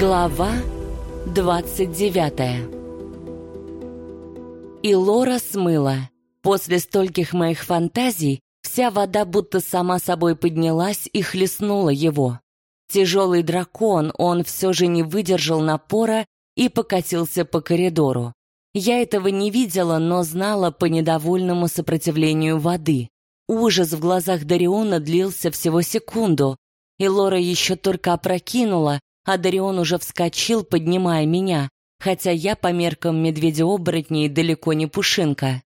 Глава 29 И Лора смыла. После стольких моих фантазий вся вода будто сама собой поднялась и хлестнула его. Тяжелый дракон, он все же не выдержал напора и покатился по коридору. Я этого не видела, но знала по недовольному сопротивлению воды. Ужас в глазах Дариона длился всего секунду, и Лора еще только опрокинула, а Дарион уже вскочил, поднимая меня, хотя я по меркам медведя-оборотней далеко не пушинка.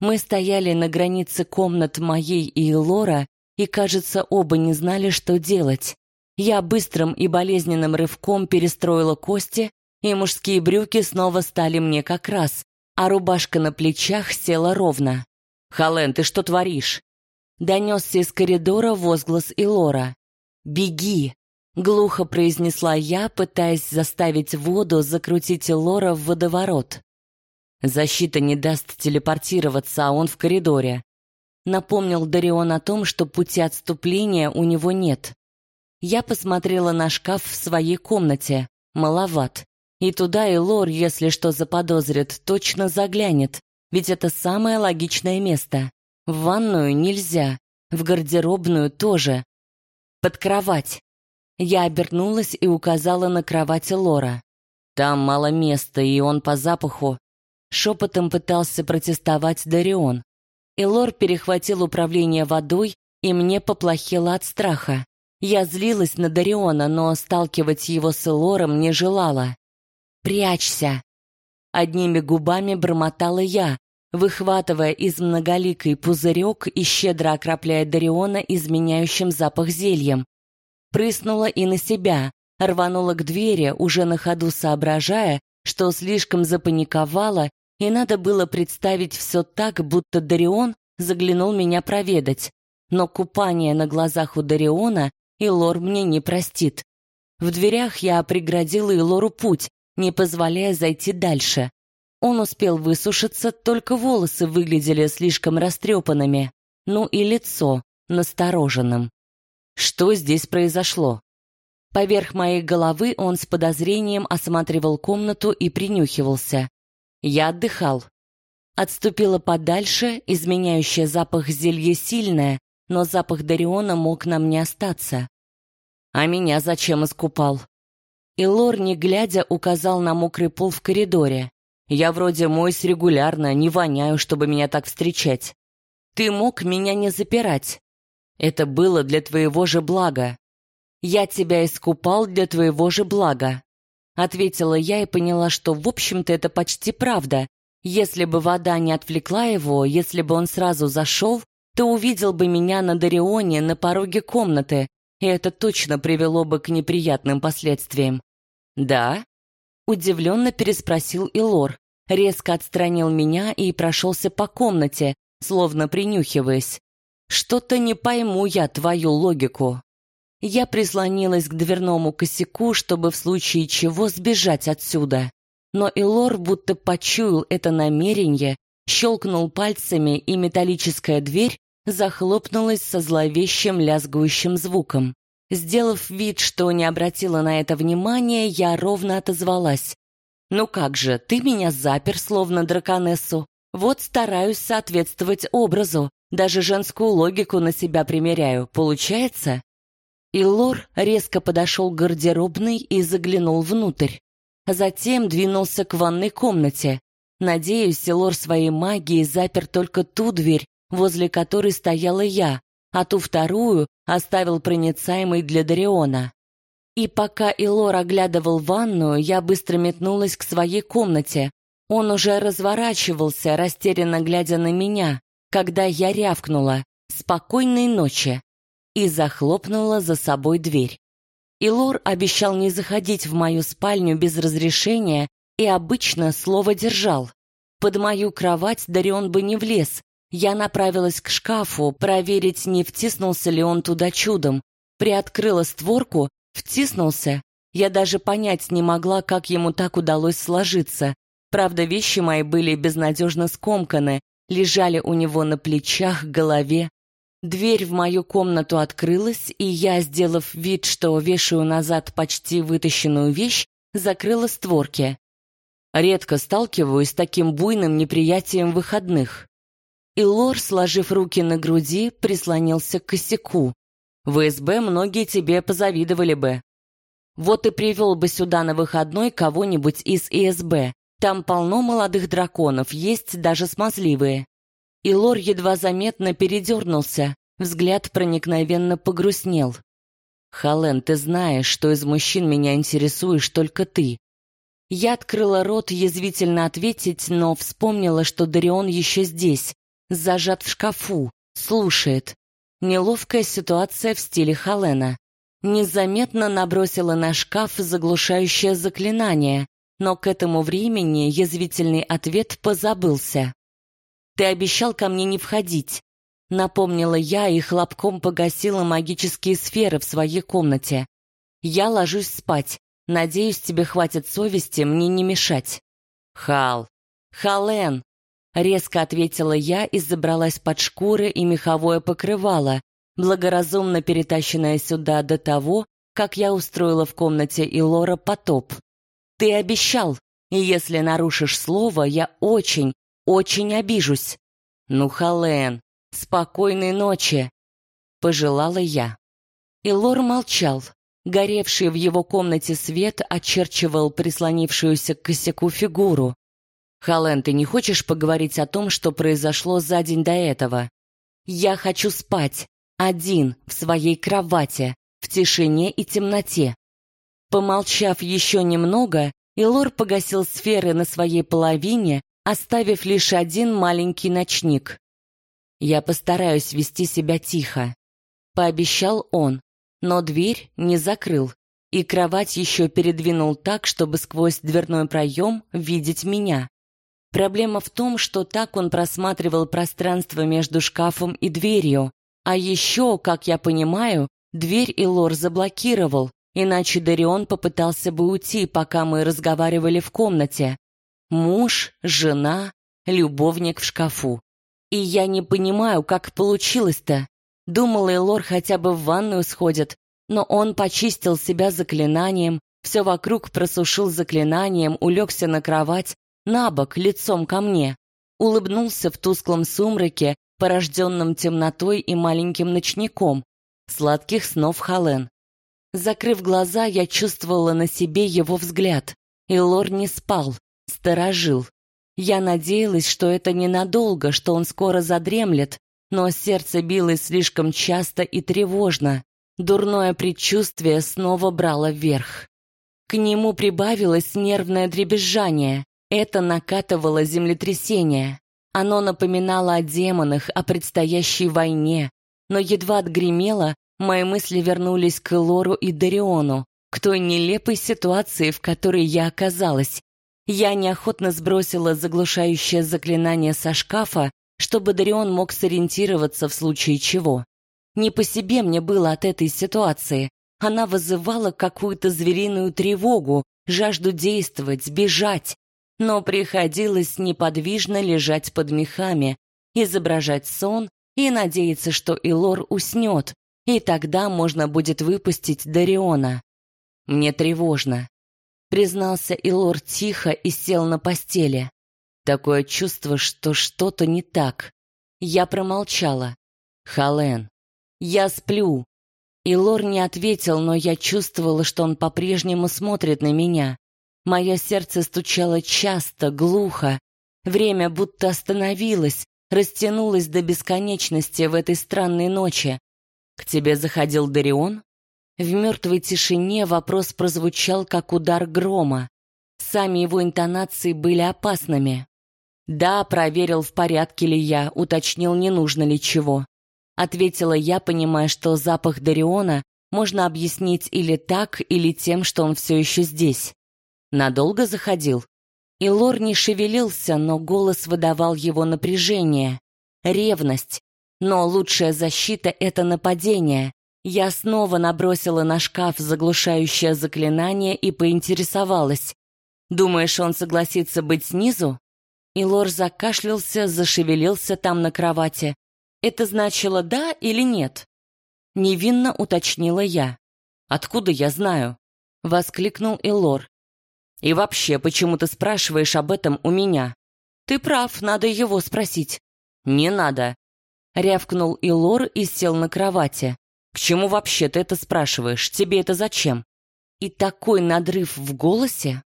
Мы стояли на границе комнат моей и Лора, и, кажется, оба не знали, что делать. Я быстрым и болезненным рывком перестроила кости, и мужские брюки снова стали мне как раз, а рубашка на плечах села ровно. «Холлен, ты что творишь?» Донесся из коридора возглас Илора. «Беги!» — глухо произнесла я, пытаясь заставить воду закрутить Илора в водоворот. «Защита не даст телепортироваться, а он в коридоре», — напомнил Дарион о том, что пути отступления у него нет. Я посмотрела на шкаф в своей комнате. Маловат. И туда и Лор, если что заподозрит, точно заглянет, ведь это самое логичное место. В ванную нельзя, в гардеробную тоже. Под кровать. Я обернулась и указала на кровать Лора. Там мало места, и он по запаху. Шепотом пытался протестовать Дарион. И Лор перехватил управление водой, и мне поплохело от страха. Я злилась на Дариона, но сталкивать его с Элором не желала. «Прячься!» Одними губами бормотала я, выхватывая из многоликой пузырек и щедро окропляя Дариона изменяющим запах зельем. Прыснула и на себя, рванула к двери, уже на ходу соображая, что слишком запаниковала, и надо было представить все так, будто Дарион заглянул меня проведать. Но купание на глазах у Дариона и Лор мне не простит. В дверях я преградила Илору путь, не позволяя зайти дальше. Он успел высушиться, только волосы выглядели слишком растрепанными, ну и лицо настороженным. Что здесь произошло? Поверх моей головы он с подозрением осматривал комнату и принюхивался. Я отдыхал. Отступила подальше, изменяющая запах зелье сильное, но запах Дариона мог нам не остаться. А меня зачем искупал? И Лор, не глядя, указал на мокрый пол в коридоре. Я вроде мойсь регулярно, не воняю, чтобы меня так встречать. Ты мог меня не запирать. Это было для твоего же блага. Я тебя искупал для твоего же блага. Ответила я и поняла, что, в общем-то, это почти правда. Если бы вода не отвлекла его, если бы он сразу зашел, то увидел бы меня на Дарионе на пороге комнаты, и это точно привело бы к неприятным последствиям. «Да?» — удивленно переспросил Илор, резко отстранил меня и прошелся по комнате, словно принюхиваясь. «Что-то не пойму я твою логику». Я прислонилась к дверному косяку, чтобы в случае чего сбежать отсюда. Но Илор будто почуял это намерение, щелкнул пальцами, и металлическая дверь захлопнулась со зловещим лязгующим звуком. Сделав вид, что не обратила на это внимания, я ровно отозвалась. «Ну как же, ты меня запер, словно драконессу. Вот стараюсь соответствовать образу, даже женскую логику на себя примеряю. Получается?» И Лор резко подошел к гардеробной и заглянул внутрь. Затем двинулся к ванной комнате. Надеюсь, Лор своей магией запер только ту дверь, возле которой стояла я, а ту вторую оставил проницаемой для Дариона. И пока Илор оглядывал ванную, я быстро метнулась к своей комнате. Он уже разворачивался, растерянно глядя на меня, когда я рявкнула «Спокойной ночи!» и захлопнула за собой дверь. Илор обещал не заходить в мою спальню без разрешения и обычно слово держал. Под мою кровать Дарион бы не влез, я направилась к шкафу, проверить, не втиснулся ли он туда чудом. Приоткрыла створку, втиснулся. Я даже понять не могла, как ему так удалось сложиться. Правда, вещи мои были безнадежно скомканы, лежали у него на плечах, голове. Дверь в мою комнату открылась, и я, сделав вид, что вешаю назад почти вытащенную вещь, закрыла створки. Редко сталкиваюсь с таким буйным неприятием выходных. И Лор, сложив руки на груди, прислонился к косяку. В СБ многие тебе позавидовали бы. Вот и привел бы сюда на выходной кого-нибудь из ИСБ. Там полно молодых драконов, есть даже смазливые. И Лор едва заметно передернулся, взгляд проникновенно погрустнел. «Хален, ты знаешь, что из мужчин меня интересуешь только ты. Я открыла рот язвительно ответить, но вспомнила, что Дарион еще здесь, зажат в шкафу, слушает. Неловкая ситуация в стиле Халена. Незаметно набросила на шкаф заглушающее заклинание, но к этому времени язвительный ответ позабылся. «Ты обещал ко мне не входить», — напомнила я и хлопком погасила магические сферы в своей комнате. «Я ложусь спать. Надеюсь, тебе хватит совести мне не мешать. Хал. Хален. Резко ответила я и забралась под шкуры и меховое покрывало, благоразумно перетащенное сюда до того, как я устроила в комнате Илора потоп. Ты обещал, и если нарушишь слово, я очень, очень обижусь. Ну, Хален, спокойной ночи, пожелала я. Илор молчал, Горевший в его комнате свет очерчивал прислонившуюся к косяку фигуру. «Хален, ты не хочешь поговорить о том, что произошло за день до этого? Я хочу спать, один, в своей кровати, в тишине и темноте». Помолчав еще немного, Илор погасил сферы на своей половине, оставив лишь один маленький ночник. «Я постараюсь вести себя тихо», — пообещал он, но дверь не закрыл, и кровать еще передвинул так, чтобы сквозь дверной проем видеть меня. Проблема в том, что так он просматривал пространство между шкафом и дверью, а еще, как я понимаю, дверь Илор заблокировал, иначе Дарион попытался бы уйти, пока мы разговаривали в комнате. Муж, жена, любовник в шкафу. И я не понимаю, как получилось-то. Думала, Элор хотя бы в ванную сходит, но он почистил себя заклинанием, все вокруг просушил заклинанием, улегся на кровать, на бок, лицом ко мне, улыбнулся в тусклом сумраке, порожденном темнотой и маленьким ночником. Сладких снов Хален. Закрыв глаза, я чувствовала на себе его взгляд. И Лор не спал, сторожил. Я надеялась, что это ненадолго, что он скоро задремлет, но сердце билось слишком часто и тревожно. Дурное предчувствие снова брало вверх. К нему прибавилось нервное дребезжание. Это накатывало землетрясение. Оно напоминало о демонах, о предстоящей войне. Но едва отгремело, мои мысли вернулись к Лору и Дариону, к той нелепой ситуации, в которой я оказалась. Я неохотно сбросила заглушающее заклинание со шкафа чтобы Дарион мог сориентироваться в случае чего. Не по себе мне было от этой ситуации. Она вызывала какую-то звериную тревогу, жажду действовать, сбежать. Но приходилось неподвижно лежать под мехами, изображать сон и надеяться, что Илор уснет, и тогда можно будет выпустить Дариона. Мне тревожно. Признался Илор тихо и сел на постели. Такое чувство, что что-то не так. Я промолчала. Хален. Я сплю. И Лор не ответил, но я чувствовала, что он по-прежнему смотрит на меня. Мое сердце стучало часто, глухо. Время будто остановилось, растянулось до бесконечности в этой странной ночи. «К тебе заходил Дарион?» В мертвой тишине вопрос прозвучал, как удар грома. Сами его интонации были опасными. «Да, проверил, в порядке ли я, уточнил, не нужно ли чего». Ответила я, понимая, что запах Дариона можно объяснить или так, или тем, что он все еще здесь. Надолго заходил? И Лор не шевелился, но голос выдавал его напряжение. Ревность. Но лучшая защита — это нападение. Я снова набросила на шкаф заглушающее заклинание и поинтересовалась. «Думаешь, он согласится быть снизу?» И Лор закашлялся, зашевелился там на кровати. Это значило «да» или «нет»? Невинно уточнила я. «Откуда я знаю?» — воскликнул Илор. И вообще, почему ты спрашиваешь об этом у меня? Ты прав, надо его спросить. Не надо. Рявкнул Илор и сел на кровати. К чему вообще ты это спрашиваешь? Тебе это зачем? И такой надрыв в голосе.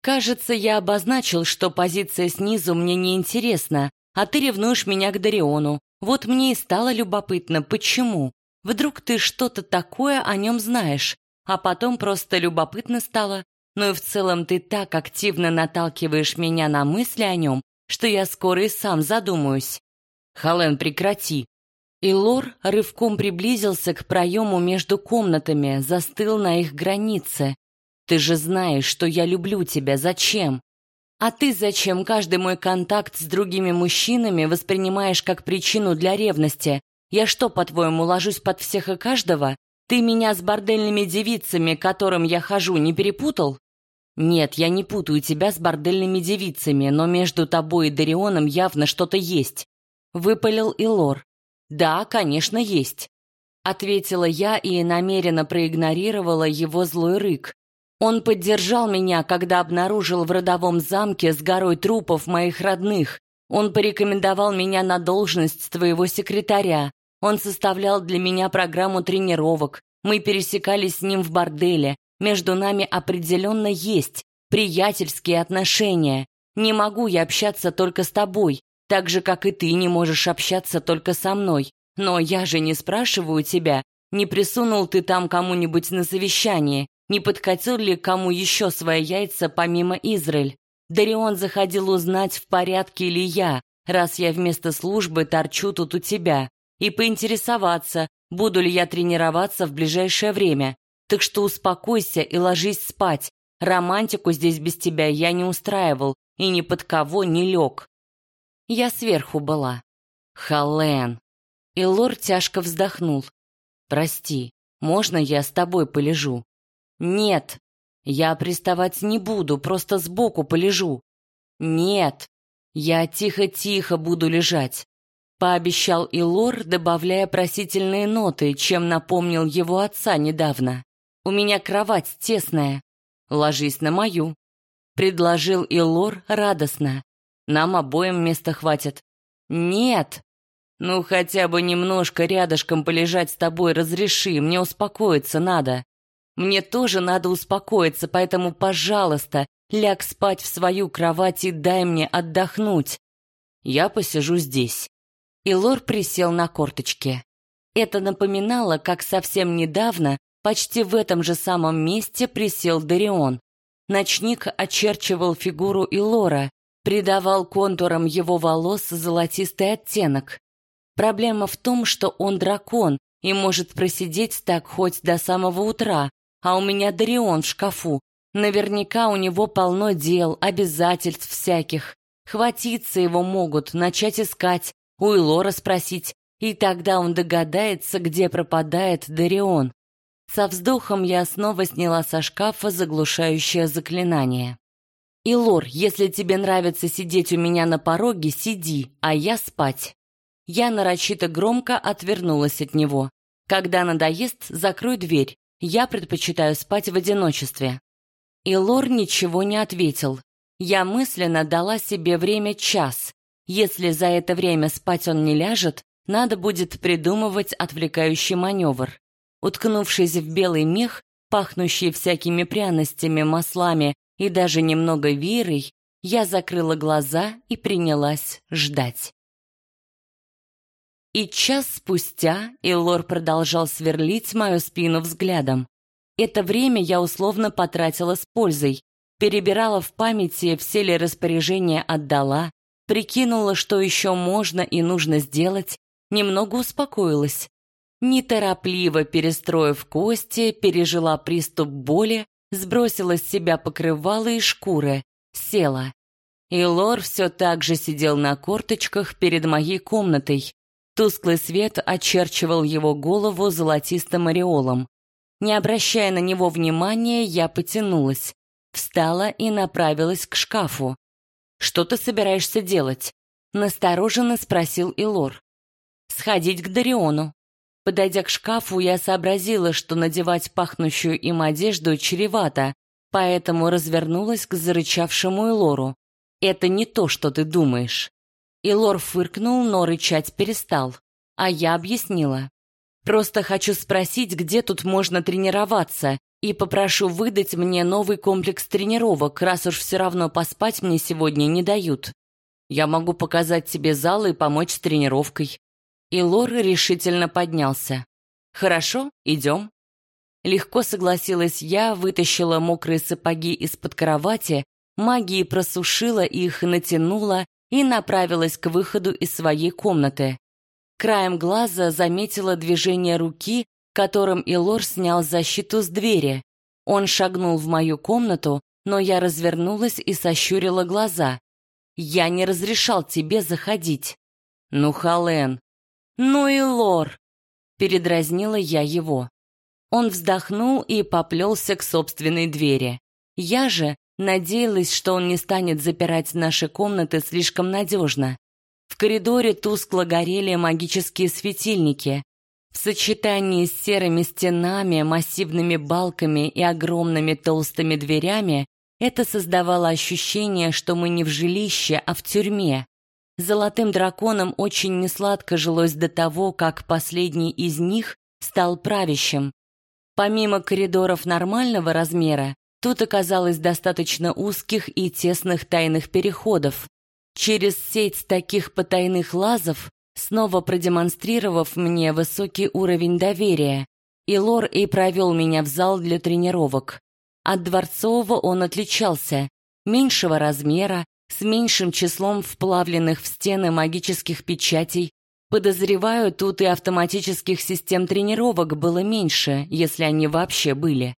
Кажется, я обозначил, что позиция снизу мне не интересна, а ты ревнуешь меня к Дариону. Вот мне и стало любопытно, почему? Вдруг ты что-то такое о нем знаешь, а потом просто любопытно стало. Ну и в целом ты так активно наталкиваешь меня на мысли о нем, что я скоро и сам задумаюсь. Хален, прекрати. И Лор рывком приблизился к проему между комнатами, застыл на их границе. Ты же знаешь, что я люблю тебя, зачем? А ты зачем каждый мой контакт с другими мужчинами воспринимаешь как причину для ревности? Я что, по-твоему, ложусь под всех и каждого? Ты меня с бордельными девицами, которым я хожу, не перепутал? Нет, я не путаю тебя с бордельными девицами, но между тобой и Дарионом явно что-то есть. Выпалил Илор. Да, конечно, есть. Ответила я и намеренно проигнорировала его злой рык. Он поддержал меня, когда обнаружил в родовом замке с горой трупов моих родных. Он порекомендовал меня на должность твоего секретаря. Он составлял для меня программу тренировок. Мы пересекались с ним в борделе. Между нами определенно есть приятельские отношения. Не могу я общаться только с тобой, так же, как и ты не можешь общаться только со мной. Но я же не спрашиваю тебя, не присунул ты там кому-нибудь на совещание, не подкатил ли кому еще свои яйца помимо Израиль? Дарион заходил узнать, в порядке ли я, раз я вместо службы торчу тут у тебя, и поинтересоваться, буду ли я тренироваться в ближайшее время. Так что успокойся и ложись спать. Романтику здесь без тебя я не устраивал и ни под кого не лег. Я сверху была. Хален. И лор тяжко вздохнул. Прости, можно я с тобой полежу? «Нет, я приставать не буду, просто сбоку полежу». «Нет, я тихо-тихо буду лежать», — пообещал Илор, добавляя просительные ноты, чем напомнил его отца недавно. «У меня кровать тесная. Ложись на мою», — предложил Илор радостно. «Нам обоим места хватит». «Нет!» «Ну, хотя бы немножко рядышком полежать с тобой разреши, мне успокоиться надо». Мне тоже надо успокоиться, поэтому, пожалуйста, ляг спать в свою кровать и дай мне отдохнуть. Я посижу здесь. И Лор присел на корточки. Это напоминало, как совсем недавно, почти в этом же самом месте присел Дарион. Ночник очерчивал фигуру Илора, придавал контурам его волос золотистый оттенок. Проблема в том, что он дракон и может просидеть так хоть до самого утра, а у меня Дарион в шкафу. Наверняка у него полно дел, обязательств всяких. Хватиться его могут, начать искать, у Илора спросить, и тогда он догадается, где пропадает Дарион. Со вздохом я снова сняла со шкафа заглушающее заклинание. «Илор, если тебе нравится сидеть у меня на пороге, сиди, а я спать». Я нарочито громко отвернулась от него. «Когда надоест, закрой дверь, я предпочитаю спать в одиночестве. И Лор ничего не ответил. Я мысленно дала себе время час. Если за это время спать он не ляжет, надо будет придумывать отвлекающий маневр. Уткнувшись в белый мех, пахнущий всякими пряностями, маслами и даже немного вирой, я закрыла глаза и принялась ждать. И час спустя Элор продолжал сверлить мою спину взглядом. Это время я условно потратила с пользой. Перебирала в памяти, все ли распоряжения отдала, прикинула, что еще можно и нужно сделать, немного успокоилась. Неторопливо перестроив кости, пережила приступ боли, сбросила с себя покрывало и шкуры, села. И Лор все так же сидел на корточках перед моей комнатой, Тусклый свет очерчивал его голову золотистым ореолом. Не обращая на него внимания, я потянулась, встала и направилась к шкафу. «Что ты собираешься делать?» — настороженно спросил Илор. «Сходить к Дариону». Подойдя к шкафу, я сообразила, что надевать пахнущую им одежду чревато, поэтому развернулась к зарычавшему Элору. «Это не то, что ты думаешь». Илор фыркнул, но рычать перестал. А я объяснила. «Просто хочу спросить, где тут можно тренироваться, и попрошу выдать мне новый комплекс тренировок, раз уж все равно поспать мне сегодня не дают. Я могу показать тебе зал и помочь с тренировкой». И Лор решительно поднялся. «Хорошо, идем». Легко согласилась я, вытащила мокрые сапоги из-под кровати, магией просушила их, натянула и направилась к выходу из своей комнаты. Краем глаза заметила движение руки, которым Илор снял защиту с двери. Он шагнул в мою комнату, но я развернулась и сощурила глаза. «Я не разрешал тебе заходить». «Ну, Хален». «Ну и Лор!» Передразнила я его. Он вздохнул и поплелся к собственной двери. Я же надеялась, что он не станет запирать наши комнаты слишком надежно. В коридоре тускло горели магические светильники. В сочетании с серыми стенами, массивными балками и огромными толстыми дверями это создавало ощущение, что мы не в жилище, а в тюрьме. Золотым драконам очень несладко жилось до того, как последний из них стал правящим. Помимо коридоров нормального размера, тут оказалось достаточно узких и тесных тайных переходов. Через сеть таких потайных лазов, снова продемонстрировав мне высокий уровень доверия, Илор и провел меня в зал для тренировок. От Дворцового он отличался, меньшего размера, с меньшим числом вплавленных в стены магических печатей, Подозреваю, тут и автоматических систем тренировок было меньше, если они вообще были.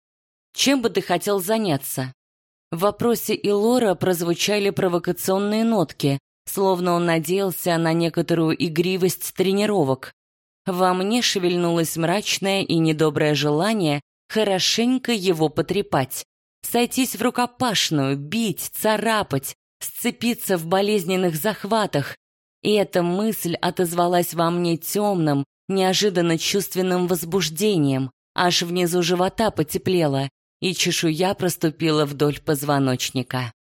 Чем бы ты хотел заняться? В вопросе Илора прозвучали провокационные нотки, словно он надеялся на некоторую игривость тренировок. Во мне шевельнулось мрачное и недоброе желание хорошенько его потрепать. Сойтись в рукопашную, бить, царапать, сцепиться в болезненных захватах, и эта мысль отозвалась во мне темным, неожиданно чувственным возбуждением, аж внизу живота потеплело, и чешуя проступила вдоль позвоночника.